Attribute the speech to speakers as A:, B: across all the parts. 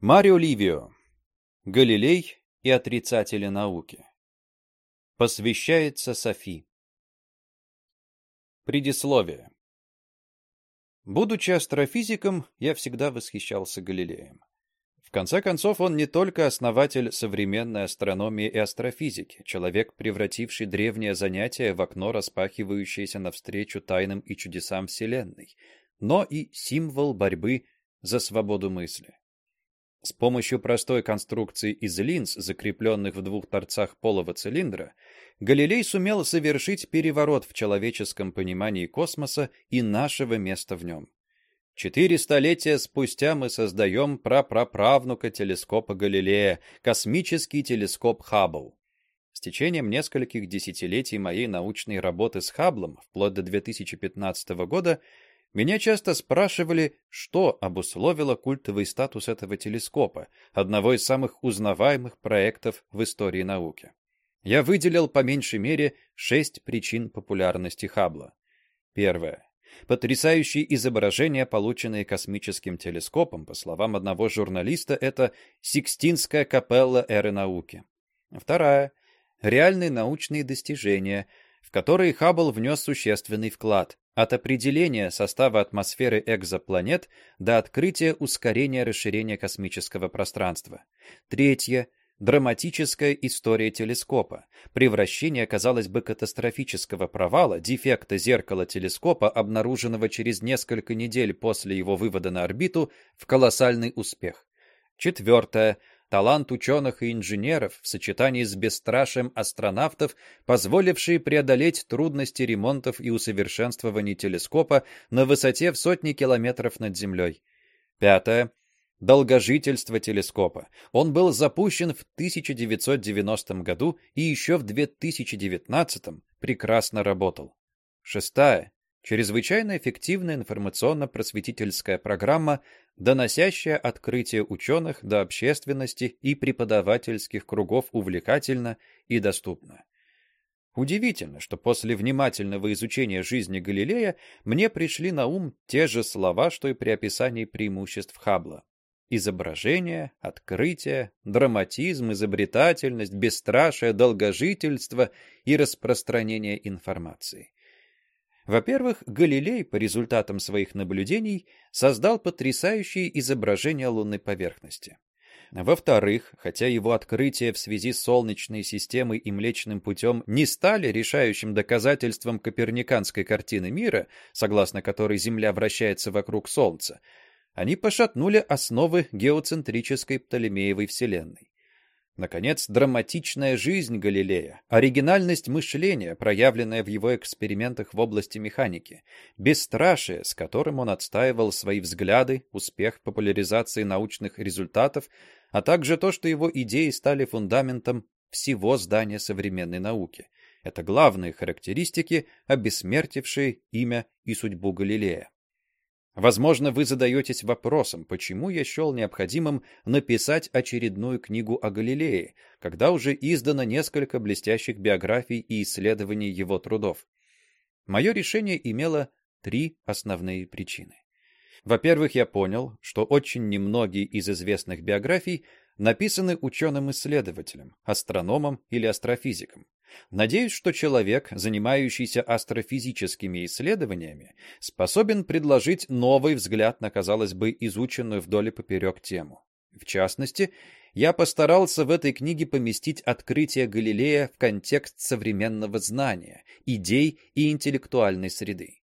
A: Марио Ливио. Галилей и отрицатели науки. Посвящается Софи. Предисловие. Будучи астрофизиком, я всегда восхищался Галилеем. В конце концов, он не только основатель современной астрономии и астрофизики, человек, превративший древнее занятие в окно, распахивающееся навстречу тайнам и чудесам Вселенной, но и символ борьбы за свободу мысли. С помощью простой конструкции из линз, закрепленных в двух торцах полого цилиндра, Галилей сумел совершить переворот в человеческом понимании космоса и нашего места в нем. Четыре столетия спустя мы создаем прапраправнука телескопа Галилея, космический телескоп Хаббл. С течением нескольких десятилетий моей научной работы с Хабблом, вплоть до 2015 года, меня часто спрашивали, что обусловило культовый статус этого телескопа, одного из самых узнаваемых проектов в истории науки. Я выделил по меньшей мере шесть причин популярности Хаббла. Первое. Потрясающие изображения, полученные космическим телескопом, по словам одного журналиста, это Сикстинская капелла эры науки. Вторая. Реальные научные достижения, в которые Хаббл внес существенный вклад. От определения состава атмосферы экзопланет до открытия ускорения расширения космического пространства. Третье драматическая история телескопа. Превращение, казалось бы, катастрофического провала, дефекта зеркала телескопа, обнаруженного через несколько недель после его вывода на орбиту, в колоссальный успех. Четвертое талант ученых и инженеров в сочетании с бесстрашием астронавтов, позволившие преодолеть трудности ремонтов и усовершенствований телескопа на высоте в сотни километров над Землей. Пятое. Долгожительство телескопа. Он был запущен в 1990 году и еще в 2019 прекрасно работал. Шестая. Чрезвычайно эффективная информационно-просветительская программа, доносящая открытие ученых до общественности и преподавательских кругов увлекательно и доступно. Удивительно, что после внимательного изучения жизни Галилея мне пришли на ум те же слова, что и при описании преимуществ Хаббла. Изображение, открытие, драматизм, изобретательность, бесстрашие, долгожительство и распространение информации. Во-первых, Галилей по результатам своих наблюдений создал потрясающие изображения лунной поверхности. Во-вторых, хотя его открытия в связи с Солнечной системой и Млечным путем не стали решающим доказательством коперниканской картины мира, согласно которой Земля вращается вокруг Солнца, они пошатнули основы геоцентрической Птолемеевой Вселенной. Наконец, драматичная жизнь Галилея, оригинальность мышления, проявленная в его экспериментах в области механики, бесстрашие, с которым он отстаивал свои взгляды, успех популяризации научных результатов, а также то, что его идеи стали фундаментом всего здания современной науки. Это главные характеристики, обессмертившие имя и судьбу Галилея. Возможно, вы задаетесь вопросом, почему я счел необходимым написать очередную книгу о Галилее, когда уже издано несколько блестящих биографий и исследований его трудов. Мое решение имело три основные причины. Во-первых, я понял, что очень немногие из известных биографий написаны ученым-исследователем, астрономом или астрофизиком. Надеюсь, что человек, занимающийся астрофизическими исследованиями, способен предложить новый взгляд на, казалось бы, изученную вдоль и поперек тему. В частности, я постарался в этой книге поместить открытие Галилея в контекст современного знания, идей и интеллектуальной среды.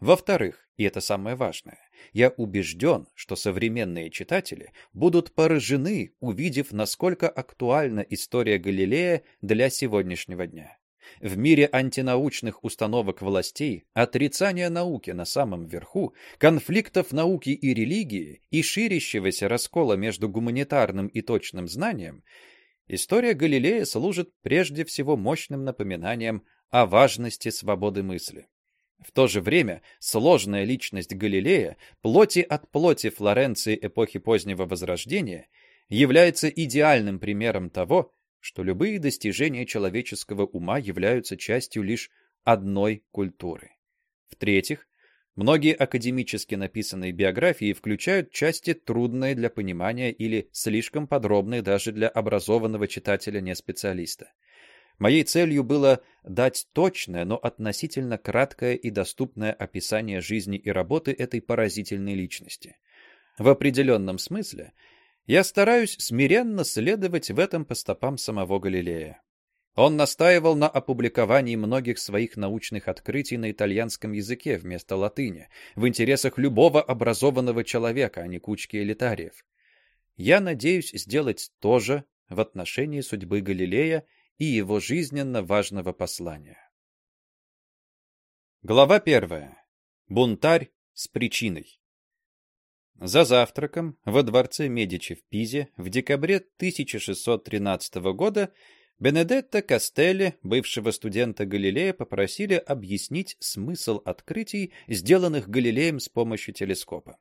A: Во-вторых, и это самое важное, я убежден, что современные читатели будут поражены, увидев, насколько актуальна история Галилея для сегодняшнего дня. В мире антинаучных установок властей, отрицания науки на самом верху, конфликтов науки и религии и ширящегося раскола между гуманитарным и точным знанием, история Галилея служит прежде всего мощным напоминанием о важности свободы мысли. В то же время сложная личность Галилея, плоти от плоти Флоренции эпохи позднего Возрождения, является идеальным примером того, что любые достижения человеческого ума являются частью лишь одной культуры. В-третьих, Многие академически написанные биографии включают части трудные для понимания или слишком подробные даже для образованного читателя не специалиста. Моей целью было дать точное, но относительно краткое и доступное описание жизни и работы этой поразительной личности. В определенном смысле я стараюсь смиренно следовать в этом по стопам самого Галилея. Он настаивал на опубликовании многих своих научных открытий на итальянском языке вместо латыни, в интересах любого образованного человека, а не кучки элитариев. Я надеюсь сделать то же в отношении судьбы Галилея и его жизненно важного послания. Глава первая. Бунтарь с причиной. За завтраком во дворце Медичи в Пизе в декабре 1613 года Бенедетто Кастелли, бывшего студента Галилея, попросили объяснить смысл открытий, сделанных Галилеем с помощью телескопа.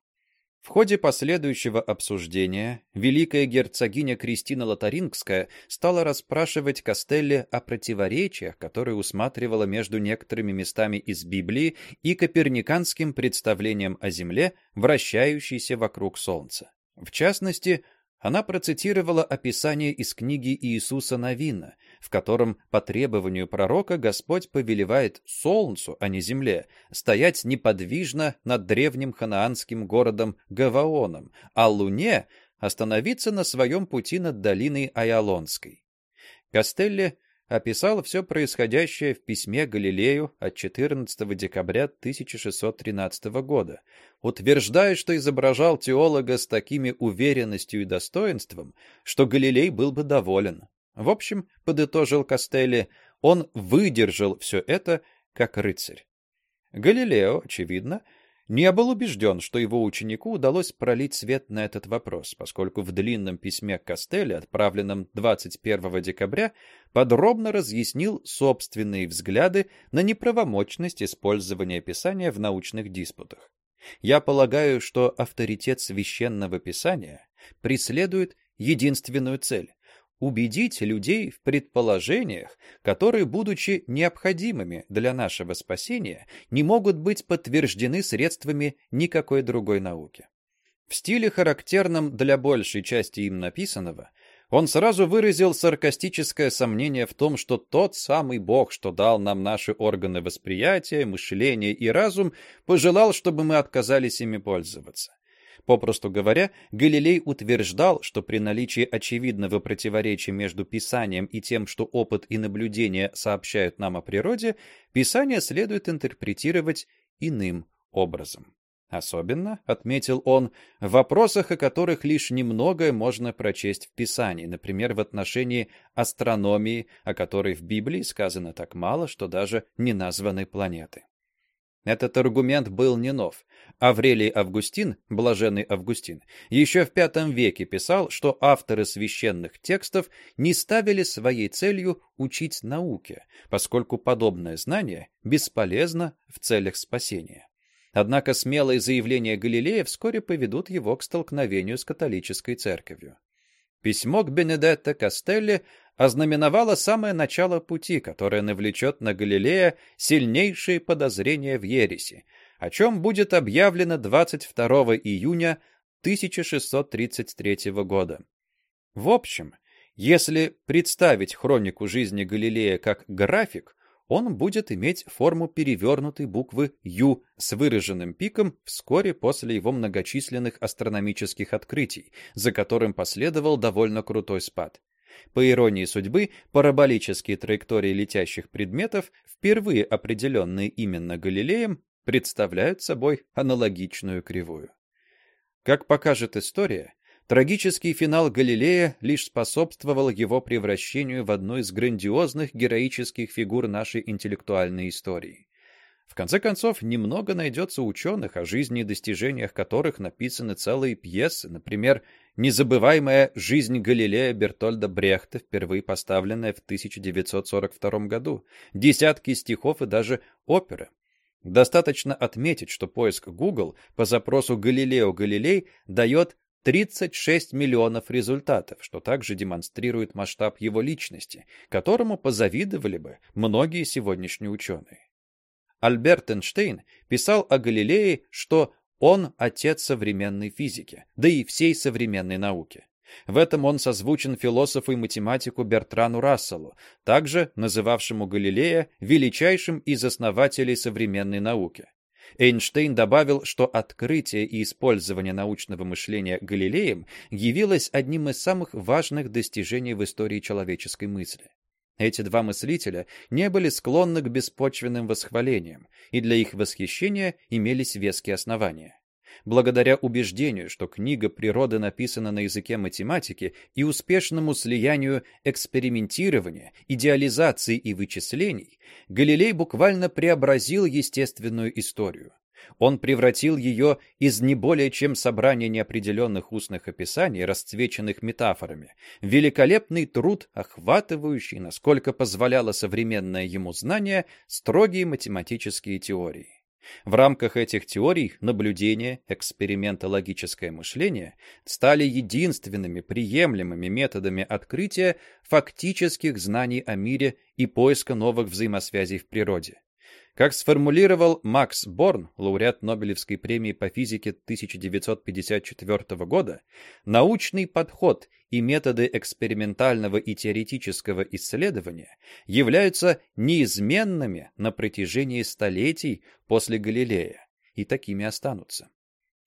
A: В ходе последующего обсуждения великая герцогиня Кристина Лотарингская стала расспрашивать Кастелли о противоречиях, которые усматривала между некоторыми местами из Библии и коперниканским представлением о Земле, вращающейся вокруг Солнца. В частности, она процитировала описание из книги Иисуса Новина, в котором по требованию пророка Господь повелевает солнцу, а не земле, стоять неподвижно над древним ханаанским городом Гаваоном, а луне остановиться на своем пути над долиной Айалонской. Кастелли описал все происходящее в письме Галилею от 14 декабря 1613 года, утверждая, что изображал теолога с такими уверенностью и достоинством, что Галилей был бы доволен. В общем, подытожил Кастелли, он выдержал все это как рыцарь. Галилео, очевидно, не был убежден, что его ученику удалось пролить свет на этот вопрос, поскольку в длинном письме к Костелли, отправленном 21 декабря, подробно разъяснил собственные взгляды на неправомочность использования Писания в научных диспутах. Я полагаю, что авторитет священного Писания преследует единственную цель убедить людей в предположениях, которые, будучи необходимыми для нашего спасения, не могут быть подтверждены средствами никакой другой науки. В стиле, характерном для большей части им написанного, он сразу выразил саркастическое сомнение в том, что тот самый Бог, что дал нам наши органы восприятия, мышления и разум, пожелал, чтобы мы отказались ими пользоваться. Попросту говоря, Галилей утверждал, что при наличии очевидного противоречия между Писанием и тем, что опыт и наблюдение сообщают нам о природе, Писание следует интерпретировать иным образом. Особенно, отметил он, в вопросах, о которых лишь немногое можно прочесть в Писании, например, в отношении астрономии, о которой в Библии сказано так мало, что даже не названы планеты. Этот аргумент был не нов. Аврелий Августин, блаженный Августин, еще в V веке писал, что авторы священных текстов не ставили своей целью учить науке, поскольку подобное знание бесполезно в целях спасения. Однако смелые заявления Галилея вскоре поведут его к столкновению с католической церковью. Письмо к Бенедетто Кастелли ознаменовало самое начало пути, которое навлечет на Галилея сильнейшие подозрения в ереси, о чем будет объявлено 22 июня 1633 года. В общем, если представить хронику жизни Галилея как график, он будет иметь форму перевернутой буквы «Ю» с выраженным пиком вскоре после его многочисленных астрономических открытий, за которым последовал довольно крутой спад. По иронии судьбы, параболические траектории летящих предметов, впервые определенные именно Галилеем, представляют собой аналогичную кривую. Как покажет история, трагический финал Галилея лишь способствовал его превращению в одну из грандиозных героических фигур нашей интеллектуальной истории. В конце концов, немного найдется ученых, о жизни и достижениях которых написаны целые пьесы, например, незабываемая «Жизнь Галилея» Бертольда Брехта, впервые поставленная в 1942 году, десятки стихов и даже оперы. Достаточно отметить, что поиск Google по запросу «Галилео Галилей» дает 36 миллионов результатов, что также демонстрирует масштаб его личности, которому позавидовали бы многие сегодняшние ученые. Альберт Эйнштейн писал о Галилее, что он отец современной физики, да и всей современной науки. В этом он созвучен философу и математику Бертрану Расселу, также называвшему Галилея величайшим из основателей современной науки. Эйнштейн добавил, что открытие и использование научного мышления Галилеем явилось одним из самых важных достижений в истории человеческой мысли. Эти два мыслителя не были склонны к беспочвенным восхвалениям, и для их восхищения имелись веские основания. Благодаря убеждению, что книга природы написана на языке математики и успешному слиянию экспериментирования, идеализации и вычислений, Галилей буквально преобразил естественную историю. Он превратил ее из не более чем собрания неопределенных устных описаний, расцвеченных метафорами, в великолепный труд, охватывающий, насколько позволяло современное ему знание, строгие математические теории. В рамках этих теорий наблюдение, экспериментологическое мышление стали единственными приемлемыми методами открытия фактических знаний о мире и поиска новых взаимосвязей в природе. Как сформулировал Макс Борн, лауреат Нобелевской премии по физике 1954 года, научный подход и методы экспериментального и теоретического исследования являются неизменными на протяжении столетий после Галилея и такими останутся.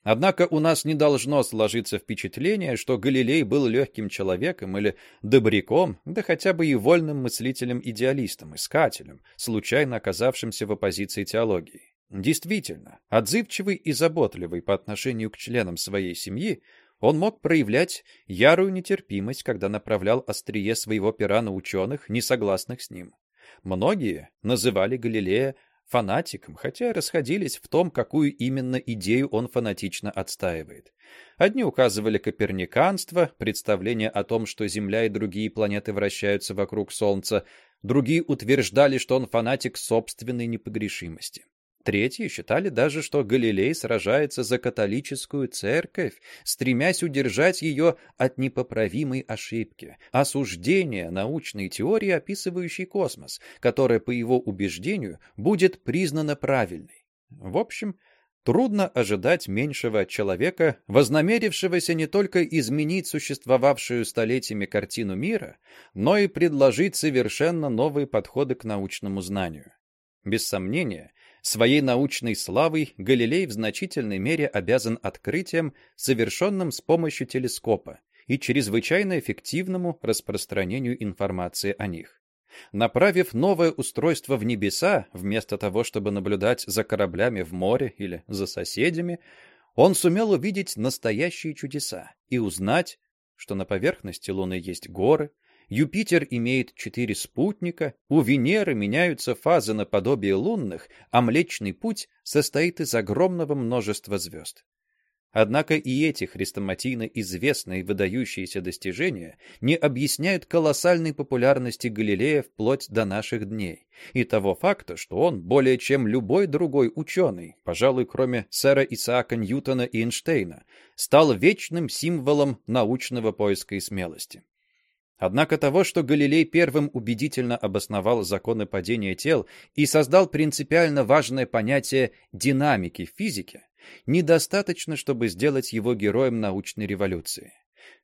A: Однако у нас не должно сложиться впечатление, что Галилей был легким человеком или добряком, да хотя бы и вольным мыслителем-идеалистом, искателем, случайно оказавшимся в оппозиции теологии. Действительно, отзывчивый и заботливый по отношению к членам своей семьи, он мог проявлять ярую нетерпимость, когда направлял острие своего пера на ученых, не согласных с ним. Многие называли Галилея фанатиком, хотя расходились в том, какую именно идею он фанатично отстаивает. Одни указывали коперниканство, представление о том, что Земля и другие планеты вращаются вокруг Солнца, другие утверждали, что он фанатик собственной непогрешимости. Третьи считали даже, что Галилей сражается за католическую церковь, стремясь удержать ее от непоправимой ошибки, осуждения научной теории, описывающей космос, которая, по его убеждению, будет признана правильной. В общем, трудно ожидать меньшего человека, вознамерившегося не только изменить существовавшую столетиями картину мира, но и предложить совершенно новые подходы к научному знанию. Без сомнения, Своей научной славой Галилей в значительной мере обязан открытиям, совершенным с помощью телескопа, и чрезвычайно эффективному распространению информации о них. Направив новое устройство в небеса, вместо того, чтобы наблюдать за кораблями в море или за соседями, он сумел увидеть настоящие чудеса и узнать, что на поверхности Луны есть горы, Юпитер имеет четыре спутника, у Венеры меняются фазы наподобие лунных, а Млечный Путь состоит из огромного множества звезд. Однако и эти хрестоматийно известные выдающиеся достижения не объясняют колоссальной популярности Галилея вплоть до наших дней и того факта, что он более чем любой другой ученый, пожалуй, кроме сэра Исаака Ньютона и Эйнштейна, стал вечным символом научного поиска и смелости. Однако того, что Галилей первым убедительно обосновал законы падения тел и создал принципиально важное понятие динамики в физике, недостаточно, чтобы сделать его героем научной революции.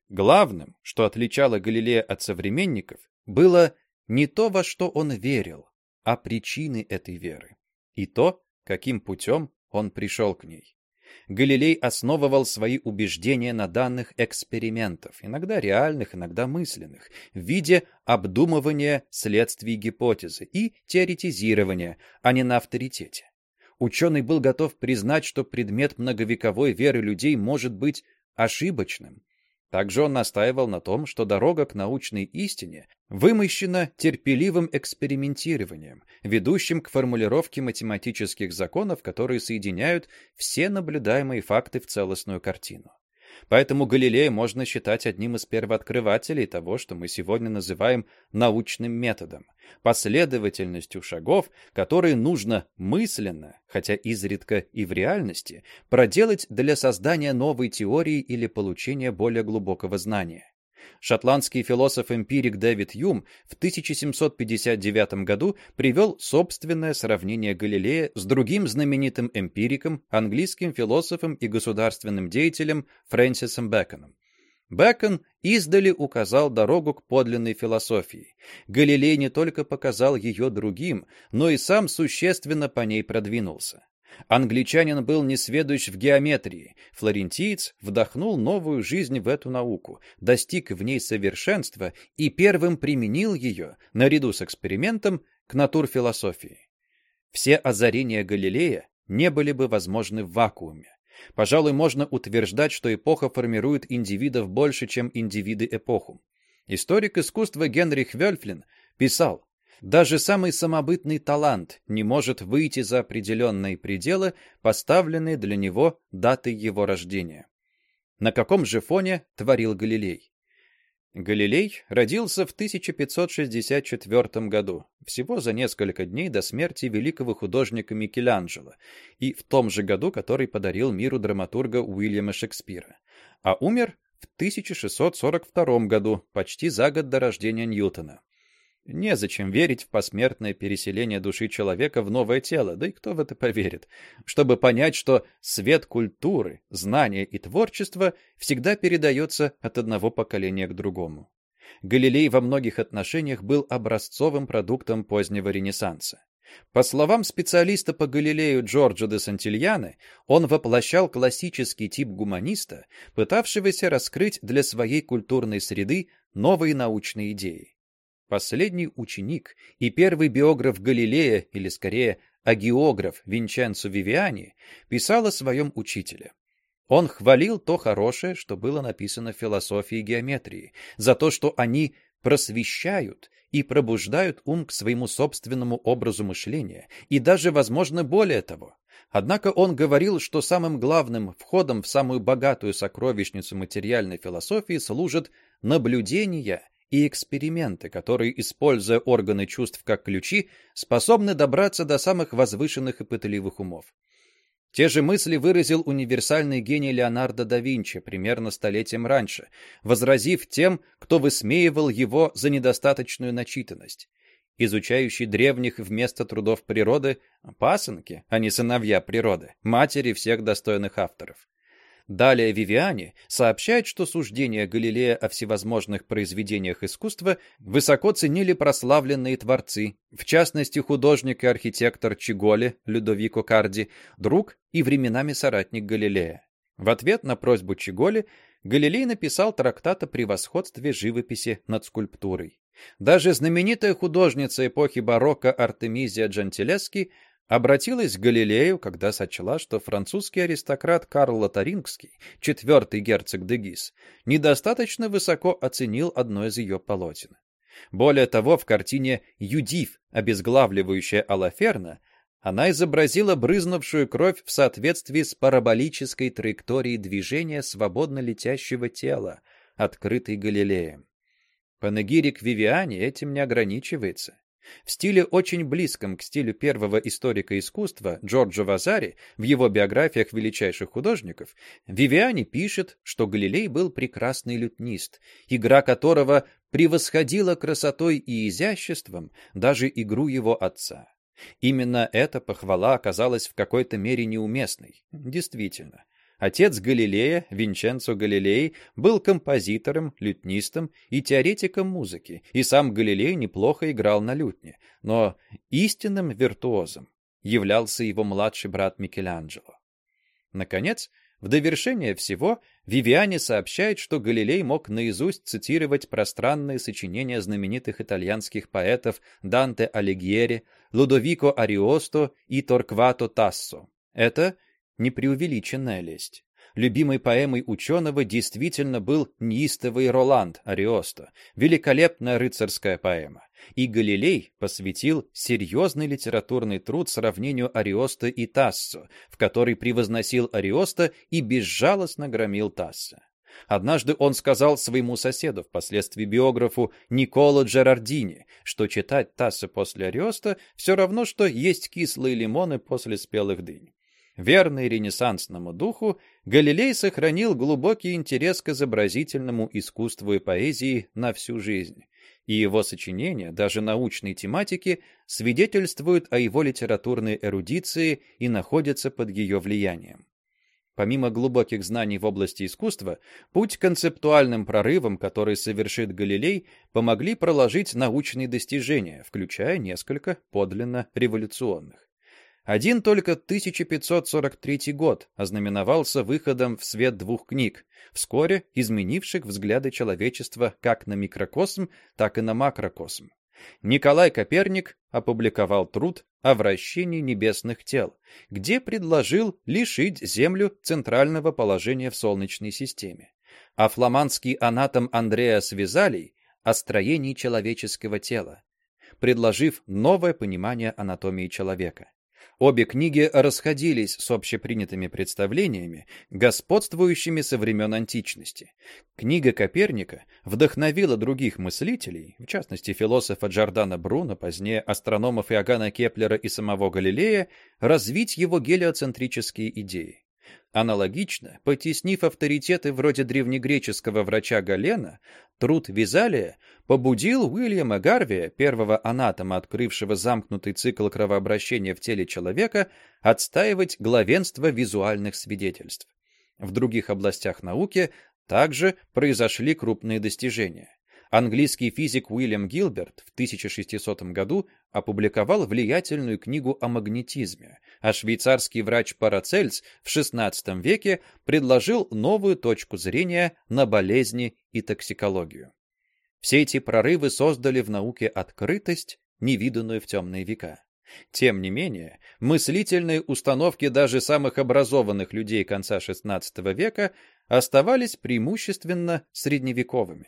A: Главным, что отличало Галилея от современников, было не то, во что он верил, а причины этой веры, и то, каким путем он пришел к ней. Галилей основывал свои убеждения на данных экспериментов, иногда реальных, иногда мысленных, в виде обдумывания следствий гипотезы и теоретизирования, а не на авторитете. Ученый был готов признать, что предмет многовековой веры людей может быть ошибочным, также он настаивал на том, что дорога к научной истине вымощена терпеливым экспериментированием, ведущим к формулировке математических законов, которые соединяют все наблюдаемые факты в целостную картину. Поэтому Галилея можно считать одним из первооткрывателей того, что мы сегодня называем научным методом, последовательностью шагов, которые нужно мысленно, хотя изредка и в реальности, проделать для создания новой теории или получения более глубокого знания. Шотландский философ-эмпирик Дэвид Юм в 1759 году привел собственное сравнение Галилея с другим знаменитым эмпириком, английским философом и государственным деятелем Фрэнсисом Бэконом. Бэкон издали указал дорогу к подлинной философии. Галилей не только показал ее другим, но и сам существенно по ней продвинулся. Англичанин был несведущ в геометрии, флорентиец вдохнул новую жизнь в эту науку, достиг в ней совершенства и первым применил ее, наряду с экспериментом, к натурфилософии. Все озарения Галилея не были бы возможны в вакууме. Пожалуй, можно утверждать, что эпоха формирует индивидов больше, чем индивиды эпоху. Историк искусства Генрих Вельфлин писал, даже самый самобытный талант не может выйти за определенные пределы, поставленные для него датой его рождения. На каком же фоне творил Галилей? Галилей родился в 1564 году, всего за несколько дней до смерти великого художника Микеланджело, и в том же году, который подарил миру драматурга Уильяма Шекспира, а умер в 1642 году, почти за год до рождения Ньютона. Незачем верить в посмертное переселение души человека в новое тело, да и кто в это поверит, чтобы понять, что свет культуры, знания и творчества всегда передается от одного поколения к другому. Галилей во многих отношениях был образцовым продуктом позднего Ренессанса. По словам специалиста по Галилею Джорджо де Сантильяне, он воплощал классический тип гуманиста, пытавшегося раскрыть для своей культурной среды новые научные идеи. Последний ученик и первый биограф Галилея, или скорее агиограф Винченцо Вивиани, писал о своем учителе. Он хвалил то хорошее, что было написано в философии и геометрии, за то, что они просвещают и пробуждают ум к своему собственному образу мышления, и даже, возможно, более того. Однако он говорил, что самым главным входом в самую богатую сокровищницу материальной философии служат наблюдения и эксперименты, которые, используя органы чувств как ключи, способны добраться до самых возвышенных и пытливых умов. Те же мысли выразил универсальный гений Леонардо да Винчи примерно столетием раньше, возразив тем, кто высмеивал его за недостаточную начитанность. Изучающий древних вместо трудов природы – пасынки, а не сыновья природы, матери всех достойных авторов. Далее Вивиани сообщает, что суждения Галилея о всевозможных произведениях искусства высоко ценили прославленные творцы, в частности художник и архитектор Чиголи Людовико Карди, друг и временами соратник Галилея. В ответ на просьбу Чиголи Галилей написал трактат о превосходстве живописи над скульптурой. Даже знаменитая художница эпохи барокко Артемизия Джантилески обратилась к Галилею, когда сочла, что французский аристократ Карл Лотарингский, четвертый герцог де Гис, недостаточно высоко оценил одно из ее полотен. Более того, в картине «Юдив», обезглавливающая Алаферна, она изобразила брызнувшую кровь в соответствии с параболической траекторией движения свободно летящего тела, открытой Галилеем. Панегирик Вивиани этим не ограничивается. В стиле очень близком к стилю первого историка искусства Джорджо Вазари в его биографиях величайших художников, Вивиани пишет, что Галилей был прекрасный лютнист, игра которого превосходила красотой и изяществом даже игру его отца. Именно эта похвала оказалась в какой-то мере неуместной. Действительно, Отец Галилея, Винченцо Галилей, был композитором, лютнистом и теоретиком музыки, и сам Галилей неплохо играл на лютне, но истинным виртуозом являлся его младший брат Микеланджело. Наконец, в довершение всего, Вивиани сообщает, что Галилей мог наизусть цитировать пространные сочинения знаменитых итальянских поэтов Данте Алигьери, Лудовико Ариосто и Торквато Тассо. Это непреувеличенная лесть. Любимой поэмой ученого действительно был неистовый Роланд Ариосто, великолепная рыцарская поэма. И Галилей посвятил серьезный литературный труд сравнению Ариоста и Тассо, в который превозносил Ариоста и безжалостно громил Тасса. Однажды он сказал своему соседу, впоследствии биографу Николо Джерардини, что читать Тассо после Ариоста все равно, что есть кислые лимоны после спелых дынь. Верный ренессансному духу, Галилей сохранил глубокий интерес к изобразительному искусству и поэзии на всю жизнь, и его сочинения, даже научной тематики, свидетельствуют о его литературной эрудиции и находятся под ее влиянием. Помимо глубоких знаний в области искусства, путь к концептуальным прорывам, который совершит Галилей, помогли проложить научные достижения, включая несколько подлинно революционных. Один только 1543 год ознаменовался выходом в свет двух книг, вскоре изменивших взгляды человечества как на микрокосм, так и на макрокосм. Николай Коперник опубликовал труд о вращении небесных тел, где предложил лишить Землю центрального положения в Солнечной системе. А фламандский анатом Андреас Визалий о строении человеческого тела, предложив новое понимание анатомии человека. Обе книги расходились с общепринятыми представлениями, господствующими со времен античности. Книга Коперника вдохновила других мыслителей, в частности философа Джордана Бруно, позднее астрономов Иоганна Кеплера и самого Галилея, развить его гелиоцентрические идеи. Аналогично, потеснив авторитеты вроде древнегреческого врача Галена, труд Визалия побудил Уильяма Гарвия, первого анатома, открывшего замкнутый цикл кровообращения в теле человека, отстаивать главенство визуальных свидетельств. В других областях науки также произошли крупные достижения. Английский физик Уильям Гилберт в 1600 году опубликовал влиятельную книгу о магнетизме, а швейцарский врач Парацельс в XVI веке предложил новую точку зрения на болезни и токсикологию. Все эти прорывы создали в науке открытость, невиданную в темные века. Тем не менее, мыслительные установки даже самых образованных людей конца XVI века оставались преимущественно средневековыми.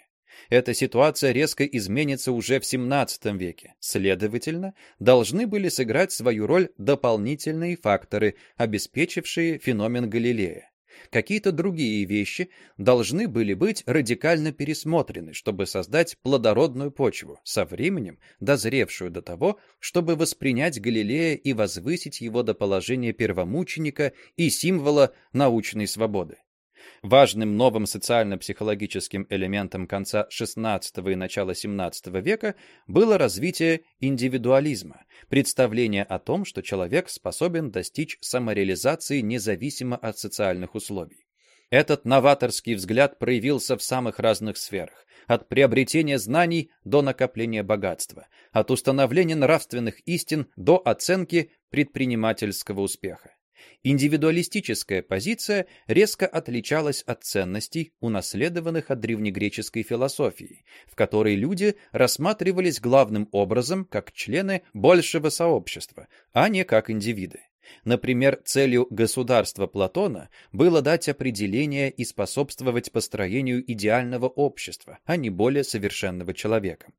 A: Эта ситуация резко изменится уже в XVII веке. Следовательно, должны были сыграть свою роль дополнительные факторы, обеспечившие феномен Галилея. Какие-то другие вещи должны были быть радикально пересмотрены, чтобы создать плодородную почву, со временем дозревшую до того, чтобы воспринять Галилея и возвысить его до положения первомученика и символа научной свободы. Важным новым социально-психологическим элементом конца XVI и начала XVII века было развитие индивидуализма, представление о том, что человек способен достичь самореализации независимо от социальных условий. Этот новаторский взгляд проявился в самых разных сферах, от приобретения знаний до накопления богатства, от установления нравственных истин до оценки предпринимательского успеха. Индивидуалистическая позиция резко отличалась от ценностей, унаследованных от древнегреческой философии, в которой люди рассматривались главным образом как члены большего сообщества, а не как индивиды. Например, целью государства Платона было дать определение и способствовать построению идеального общества, а не более совершенного человека.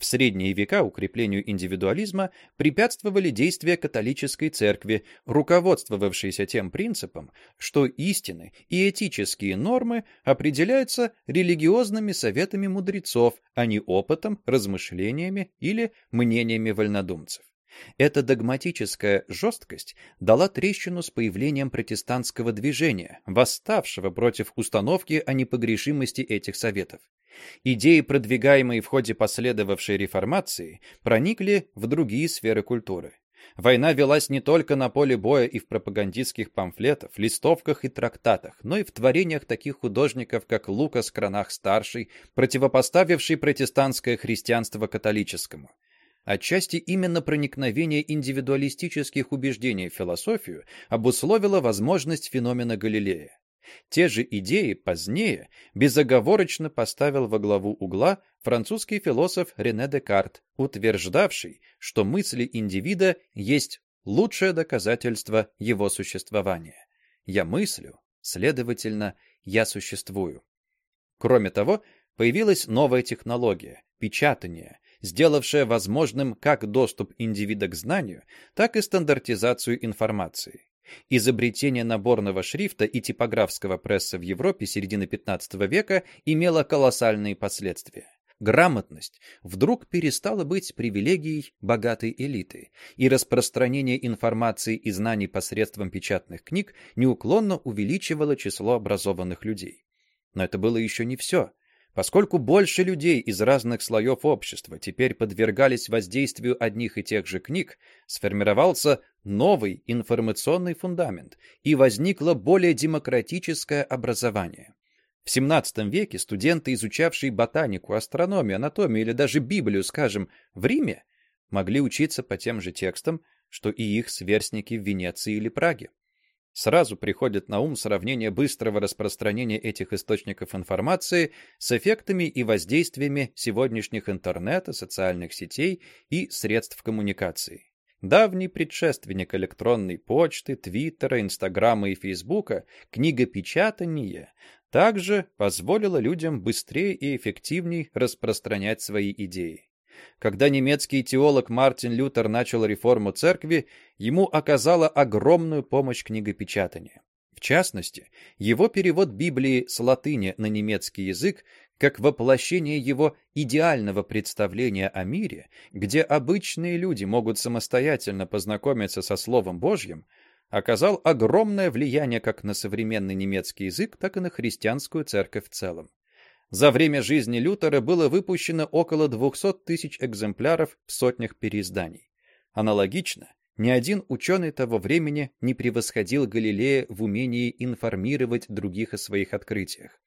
A: В средние века укреплению индивидуализма препятствовали действия католической церкви, руководствовавшейся тем принципом, что истины и этические нормы определяются религиозными советами мудрецов, а не опытом, размышлениями или мнениями вольнодумцев. Эта догматическая жесткость дала трещину с появлением протестантского движения, восставшего против установки о непогрешимости этих советов. Идеи, продвигаемые в ходе последовавшей реформации, проникли в другие сферы культуры. Война велась не только на поле боя и в пропагандистских памфлетах, листовках и трактатах, но и в творениях таких художников, как Лукас Кранах-старший, противопоставивший протестантское христианство католическому. Отчасти именно проникновение индивидуалистических убеждений в философию обусловило возможность феномена Галилея. Те же идеи позднее безоговорочно поставил во главу угла французский философ Рене Декарт, утверждавший, что мысли индивида есть лучшее доказательство его существования. Я мыслю, следовательно, я существую. Кроме того, появилась новая технология – печатание, сделавшая возможным как доступ индивида к знанию, так и стандартизацию информации. Изобретение наборного шрифта и типографского пресса в Европе середины XV века имело колоссальные последствия. грамотность вдруг перестала быть привилегией богатой элиты, и распространение информации и знаний посредством печатных книг неуклонно увеличивало число образованных людей. Но это было еще не все. Поскольку больше людей из разных слоев общества теперь подвергались воздействию одних и тех же книг, сформировался новый информационный фундамент и возникло более демократическое образование. В XVII веке студенты, изучавшие ботанику, астрономию, анатомию или даже Библию, скажем, в Риме, могли учиться по тем же текстам, что и их сверстники в Венеции или Праге. Сразу приходит на ум сравнение быстрого распространения этих источников информации с эффектами и воздействиями сегодняшних интернета, социальных сетей и средств коммуникации. Давний предшественник электронной почты, Твиттера, Инстаграма и Фейсбука, книгопечатание, также позволило людям быстрее и эффективнее распространять свои идеи. Когда немецкий теолог Мартин Лютер начал реформу церкви, ему оказала огромную помощь книгопечатание. В частности, его перевод Библии с латыни на немецкий язык как воплощение его идеального представления о мире, где обычные люди могут самостоятельно познакомиться со Словом Божьим, оказал огромное влияние как на современный немецкий язык, так и на христианскую церковь в целом. За время жизни Лютера было выпущено около 200 тысяч экземпляров в сотнях переизданий. Аналогично, ни один ученый того времени не превосходил Галилея в умении информировать других о своих открытиях.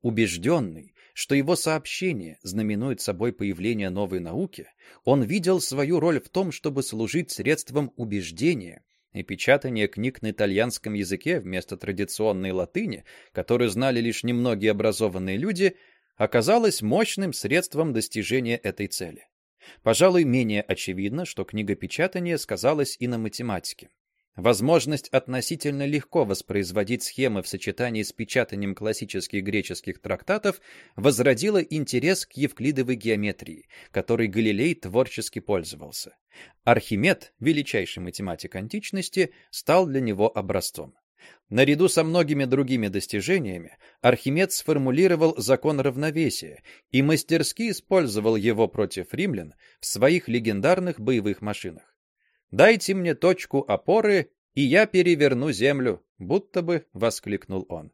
A: Убежденный, что его сообщение знаменует собой появление новой науки, он видел свою роль в том, чтобы служить средством убеждения и печатание книг на итальянском языке вместо традиционной латыни, которую знали лишь немногие образованные люди, оказалось мощным средством достижения этой цели. Пожалуй, менее очевидно, что книгопечатание сказалось и на математике. Возможность относительно легко воспроизводить схемы в сочетании с печатанием классических греческих трактатов возродила интерес к евклидовой геометрии, которой Галилей творчески пользовался. Архимед, величайший математик античности, стал для него образцом. Наряду со многими другими достижениями Архимед сформулировал закон равновесия и мастерски использовал его против римлян в своих легендарных боевых машинах. Дайте мне точку опоры, и я переверну землю, будто бы воскликнул он.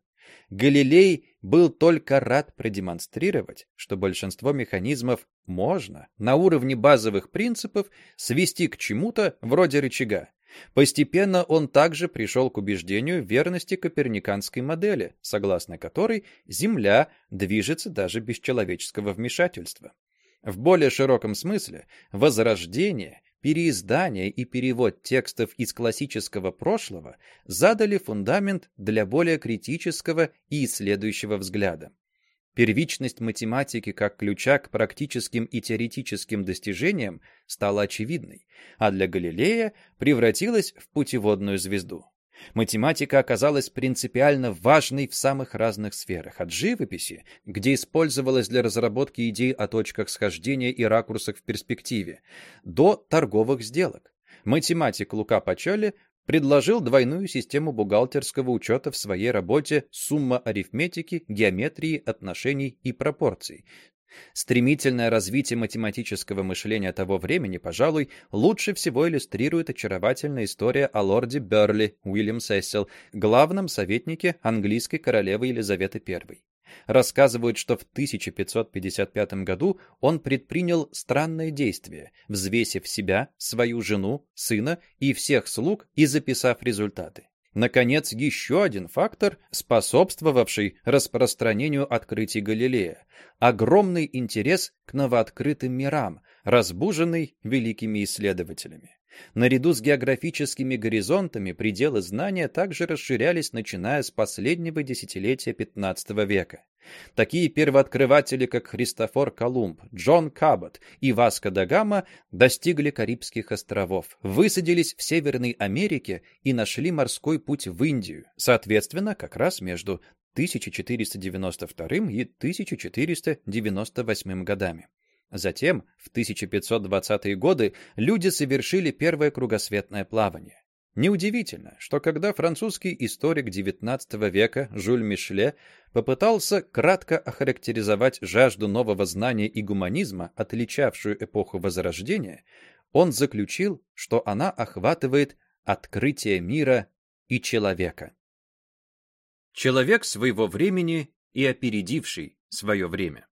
A: Галилей был только рад продемонстрировать, что большинство механизмов можно на уровне базовых принципов свести к чему-то вроде рычага. Постепенно он также пришел к убеждению верности коперниканской модели, согласно которой Земля движется даже без человеческого вмешательства. В более широком смысле возрождение переиздание и перевод текстов из классического прошлого задали фундамент для более критического и исследующего взгляда. Первичность математики как ключа к практическим и теоретическим достижениям стала очевидной, а для Галилея превратилась в путеводную звезду. Математика оказалась принципиально важной в самых разных сферах, от живописи, где использовалась для разработки идей о точках схождения и ракурсах в перспективе, до торговых сделок. Математик Лука Пачоли предложил двойную систему бухгалтерского учета в своей работе «Сумма арифметики, геометрии, отношений и пропорций», Стремительное развитие математического мышления того времени, пожалуй, лучше всего иллюстрирует очаровательная история о лорде Берли Уильям Сессел, главном советнике английской королевы Елизаветы I. Рассказывают, что в 1555 году он предпринял странное действие, взвесив себя, свою жену, сына и всех слуг и записав результаты. Наконец, еще один фактор, способствовавший распространению открытий Галилея – огромный интерес к новооткрытым мирам, разбуженный великими исследователями. Наряду с географическими горизонтами пределы знания также расширялись, начиная с последнего десятилетия XV века. Такие первооткрыватели, как Христофор Колумб, Джон Кабот и Васко да Гама, достигли Карибских островов, высадились в Северной Америке и нашли морской путь в Индию, соответственно, как раз между 1492 и 1498 годами. Затем, в 1520-е годы, люди совершили первое кругосветное плавание. Неудивительно, что когда французский историк XIX века Жюль Мишле попытался кратко охарактеризовать жажду нового знания и гуманизма, отличавшую эпоху Возрождения, он заключил, что она охватывает открытие мира и человека. Человек своего времени и опередивший свое время.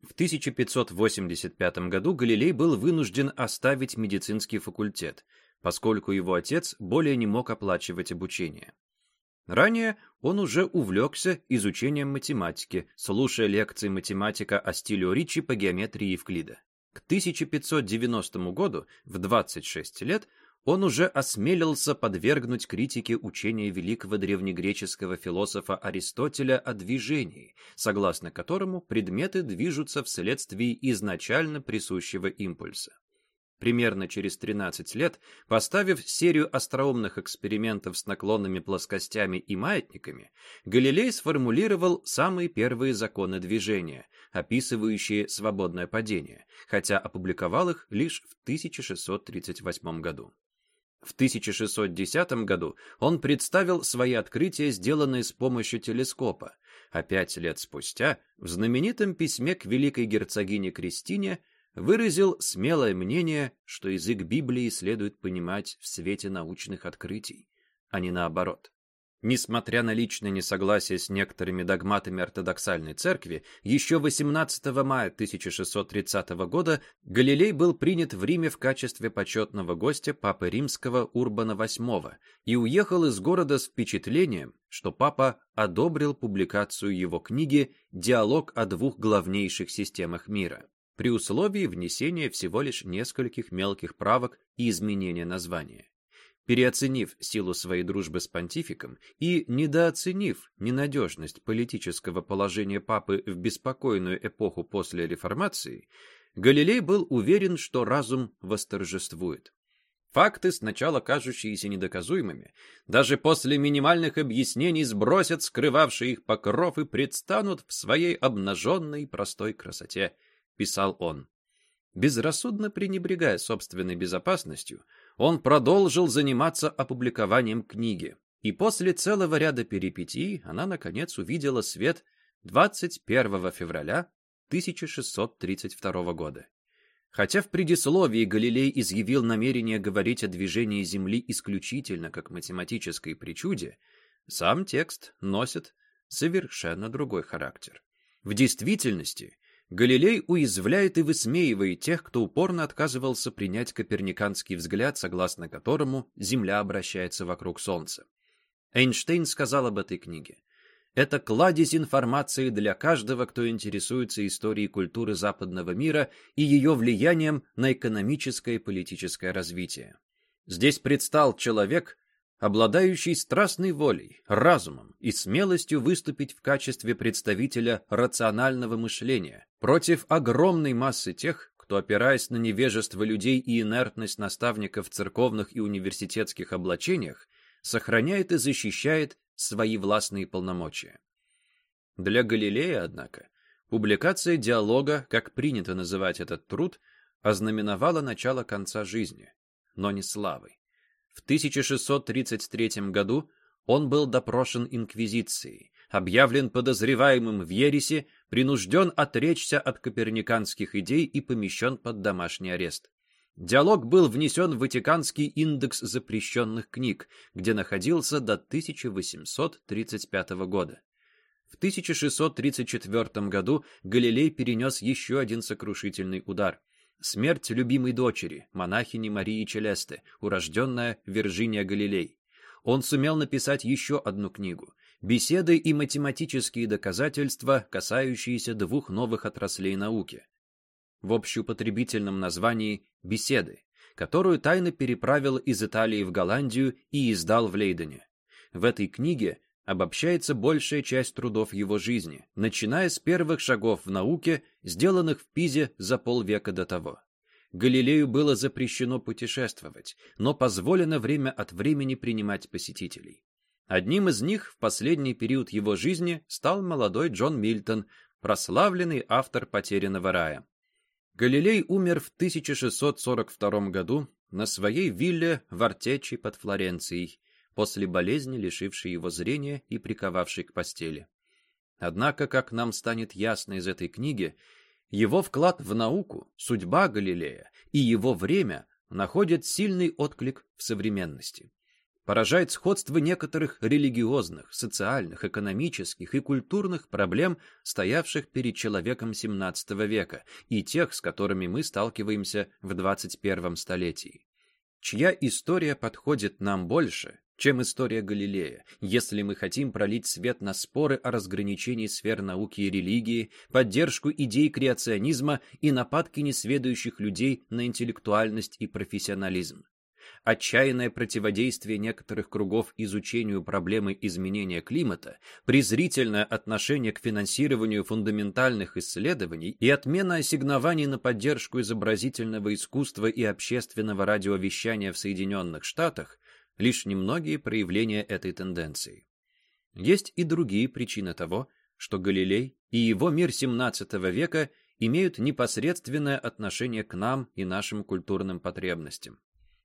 A: В 1585 году Галилей был вынужден оставить медицинский факультет – поскольку его отец более не мог оплачивать обучение. Ранее он уже увлекся изучением математики, слушая лекции математика о стиле Ричи по геометрии Евклида. К 1590 году, в 26 лет, он уже осмелился подвергнуть критике учения великого древнегреческого философа Аристотеля о движении, согласно которому предметы движутся вследствие изначально присущего импульса. Примерно через 13 лет, поставив серию остроумных экспериментов с наклонными плоскостями и маятниками, Галилей сформулировал самые первые законы движения, описывающие свободное падение, хотя опубликовал их лишь в 1638 году. В 1610 году он представил свои открытия, сделанные с помощью телескопа, а пять лет спустя, в знаменитом письме к великой герцогине Кристине, выразил смелое мнение, что язык Библии следует понимать в свете научных открытий, а не наоборот. Несмотря на личное несогласие с некоторыми догматами ортодоксальной церкви, еще 18 мая 1630 года Галилей был принят в Риме в качестве почетного гостя Папы Римского Урбана VIII и уехал из города с впечатлением, что Папа одобрил публикацию его книги «Диалог о двух главнейших системах мира» при условии внесения всего лишь нескольких мелких правок и изменения названия. Переоценив силу своей дружбы с понтификом и недооценив ненадежность политического положения папы в беспокойную эпоху после реформации, Галилей был уверен, что разум восторжествует. Факты, сначала кажущиеся недоказуемыми, даже после минимальных объяснений сбросят скрывавший их покров и предстанут в своей обнаженной простой красоте – писал он. Безрассудно пренебрегая собственной безопасностью, он продолжил заниматься опубликованием книги, и после целого ряда перипетий она, наконец, увидела свет 21 февраля 1632 года. Хотя в предисловии Галилей изъявил намерение говорить о движении Земли исключительно как математической причуде, сам текст носит совершенно другой характер. В действительности, Галилей уязвляет и высмеивает тех, кто упорно отказывался принять коперниканский взгляд, согласно которому Земля обращается вокруг Солнца. Эйнштейн сказал об этой книге. Это кладезь информации для каждого, кто интересуется историей культуры западного мира и ее влиянием на экономическое и политическое развитие. Здесь предстал человек, обладающий страстной волей, разумом и смелостью выступить в качестве представителя рационального мышления против огромной массы тех, кто, опираясь на невежество людей и инертность наставников в церковных и университетских облачениях, сохраняет и защищает свои властные полномочия. Для Галилея, однако, публикация диалога, как принято называть этот труд, ознаменовала начало конца жизни, но не славы. В 1633 году он был допрошен инквизицией, объявлен подозреваемым в ересе, принужден отречься от коперниканских идей и помещен под домашний арест. Диалог был внесен в Ватиканский индекс запрещенных книг, где находился до 1835 года. В 1634 году Галилей перенес еще один сокрушительный удар – Смерть любимой дочери, монахини Марии Челесты, урожденная Виржиния Галилей. Он сумел написать еще одну книгу «Беседы и математические доказательства, касающиеся двух новых отраслей науки». В общеупотребительном названии «Беседы», которую тайно переправил из Италии в Голландию и издал в Лейдене. В этой книге обобщается большая часть трудов его жизни, начиная с первых шагов в науке, сделанных в Пизе за полвека до того. Галилею было запрещено путешествовать, но позволено время от времени принимать посетителей. Одним из них в последний период его жизни стал молодой Джон Мильтон, прославленный автор «Потерянного рая». Галилей умер в 1642 году на своей вилле в Артечи под Флоренцией, после болезни, лишившей его зрения и приковавшей к постели. Однако, как нам станет ясно из этой книги, его вклад в науку, судьба Галилея и его время находят сильный отклик в современности. Поражает сходство некоторых религиозных, социальных, экономических и культурных проблем, стоявших перед человеком XVII века, и тех, с которыми мы сталкиваемся в XXI столетии. Чья история подходит нам больше, чем история Галилея, если мы хотим пролить свет на споры о разграничении сфер науки и религии, поддержку идей креационизма и нападки несведущих людей на интеллектуальность и профессионализм. Отчаянное противодействие некоторых кругов изучению проблемы изменения климата, презрительное отношение к финансированию фундаментальных исследований и отмена ассигнований на поддержку изобразительного искусства и общественного радиовещания в Соединенных Штатах лишь немногие проявления этой тенденции. Есть и другие причины того, что Галилей и его мир XVII века имеют непосредственное отношение к нам и нашим культурным потребностям.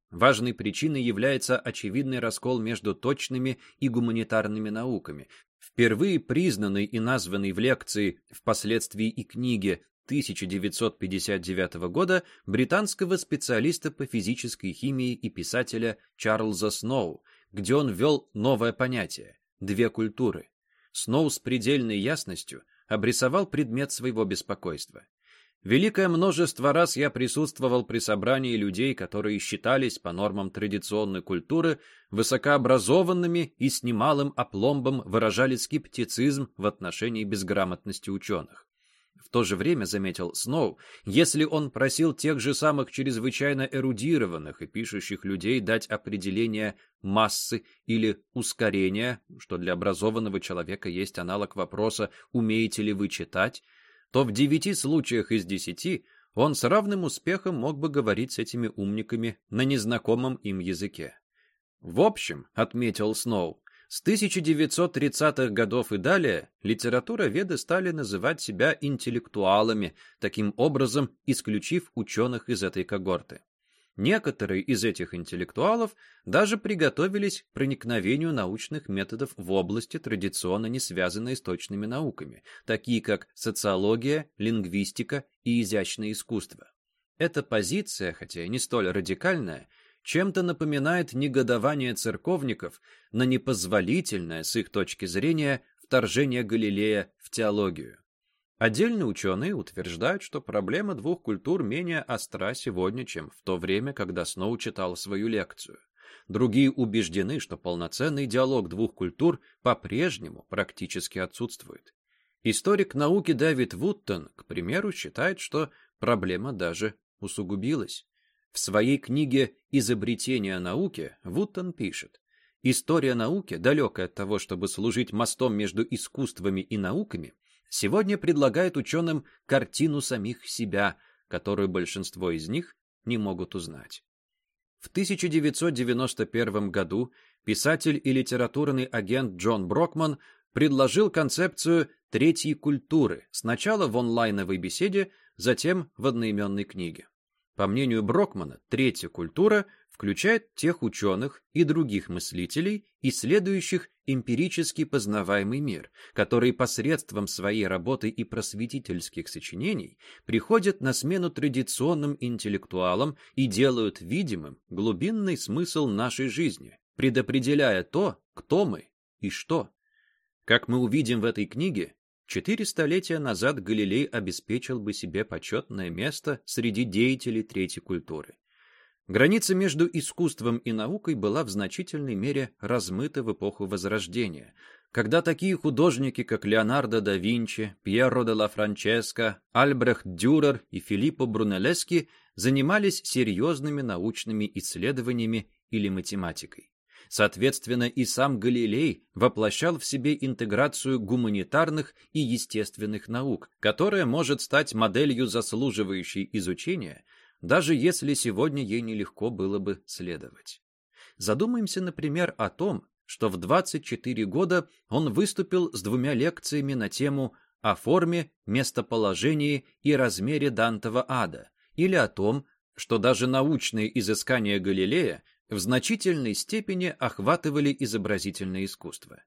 A: Важной причиной является очевидный раскол между точными и гуманитарными науками, впервые признанный и названный в лекции, впоследствии и книге 1959 года британского специалиста по физической химии и писателя Чарльза Сноу, где он ввел новое понятие – две культуры. Сноу с предельной ясностью обрисовал предмет своего беспокойства. Великое множество раз я присутствовал при собрании людей, которые считались по нормам традиционной культуры высокообразованными и с немалым опломбом выражали скептицизм в отношении безграмотности ученых. В то же время, заметил Сноу, если он просил тех же самых чрезвычайно эрудированных и пишущих людей дать определение массы или ускорения, что для образованного человека есть аналог вопроса «умеете ли вы читать?», то в девяти случаях из десяти он с равным успехом мог бы говорить с этими умниками на незнакомом им языке. В общем, отметил Сноу, с 1930-х годов и далее литература веды стали называть себя интеллектуалами, таким образом исключив ученых из этой когорты. Некоторые из этих интеллектуалов даже приготовились к проникновению научных методов в области, традиционно не связанные с точными науками, такие как социология, лингвистика и изящное искусство. Эта позиция, хотя и не столь радикальная, чем-то напоминает негодование церковников на непозволительное, с их точки зрения, вторжение Галилея в теологию. Отдельные ученые утверждают, что проблема двух культур менее остра сегодня, чем в то время, когда Сноу читал свою лекцию. Другие убеждены, что полноценный диалог двух культур по-прежнему практически отсутствует. Историк науки Дэвид Вуттон, к примеру, считает, что проблема даже усугубилась. В своей книге «Изобретение науки» Вуттон пишет, История науки, далекая от того, чтобы служить мостом между искусствами и науками, сегодня предлагает ученым картину самих себя, которую большинство из них не могут узнать. В 1991 году писатель и литературный агент Джон Брокман предложил концепцию третьей культуры сначала в онлайновой беседе, затем в одноименной книге. По мнению Брокмана, третья культура включает тех ученых и других мыслителей, исследующих эмпирически познаваемый мир, которые посредством своей работы и просветительских сочинений приходят на смену традиционным интеллектуалам и делают видимым глубинный смысл нашей жизни, предопределяя то, кто мы и что. Как мы увидим в этой книге, Четыре столетия назад Галилей обеспечил бы себе почетное место среди деятелей третьей культуры. Граница между искусством и наукой была в значительной мере размыта в эпоху Возрождения, когда такие художники, как Леонардо да Винчи, Пьеро де ла Франческо, Альбрехт Дюрер и Филиппо Брунеллески занимались серьезными научными исследованиями или математикой. Соответственно, и сам Галилей воплощал в себе интеграцию гуманитарных и естественных наук, которая может стать моделью заслуживающей изучения, даже если сегодня ей нелегко было бы следовать. Задумаемся, например, о том, что в 24 года он выступил с двумя лекциями на тему о форме, местоположении и размере Дантова ада, или о том, что даже научные изыскания Галилея в значительной степени охватывали изобразительное искусство.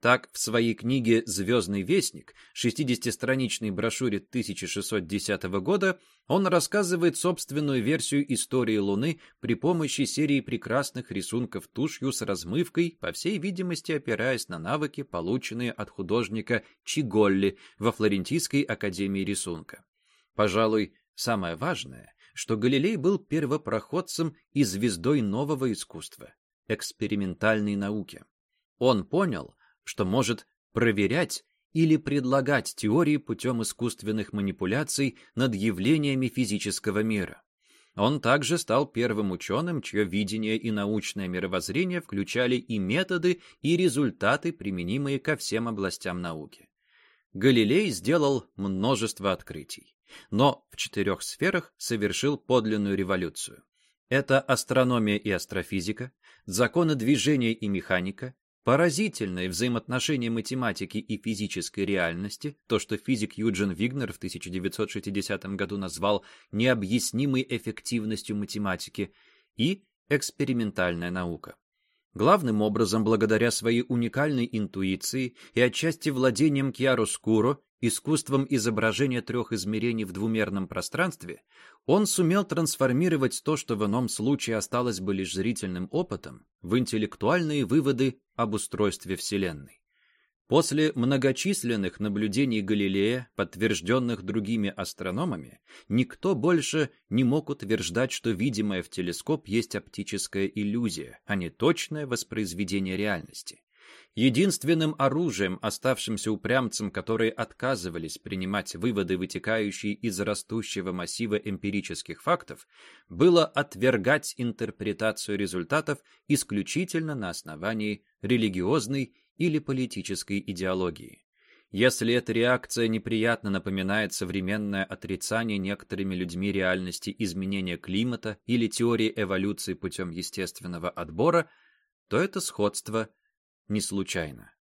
A: Так, в своей книге «Звездный вестник», 60-страничной брошюре 1610 года, он рассказывает собственную версию истории Луны при помощи серии прекрасных рисунков тушью с размывкой, по всей видимости опираясь на навыки, полученные от художника Чиголли во Флорентийской академии рисунка. Пожалуй, самое важное, что Галилей был первопроходцем и звездой нового искусства – экспериментальной науки. Он понял, что может проверять или предлагать теории путем искусственных манипуляций над явлениями физического мира. Он также стал первым ученым, чье видение и научное мировоззрение включали и методы, и результаты, применимые ко всем областям науки. Галилей сделал множество открытий, но в четырех сферах совершил подлинную революцию. Это астрономия и астрофизика, законы движения и механика, Поразительное взаимоотношение математики и физической реальности, то, что физик Юджин Вигнер в 1960 году назвал необъяснимой эффективностью математики, и экспериментальная наука. Главным образом, благодаря своей уникальной интуиции и отчасти владением кьяроскуро, искусством изображения трех измерений в двумерном пространстве, он сумел трансформировать то, что в ином случае осталось бы лишь зрительным опытом, в интеллектуальные выводы об устройстве Вселенной. После многочисленных наблюдений Галилея, подтвержденных другими астрономами, никто больше не мог утверждать, что видимое в телескоп есть оптическая иллюзия, а не точное воспроизведение реальности. Единственным оружием, оставшимся упрямцам, которые отказывались принимать выводы, вытекающие из растущего массива эмпирических фактов, было отвергать интерпретацию результатов исключительно на основании религиозной или политической идеологии. Если эта реакция неприятно напоминает современное отрицание некоторыми людьми реальности изменения климата или теории эволюции путем естественного отбора, то это сходство – не случайно.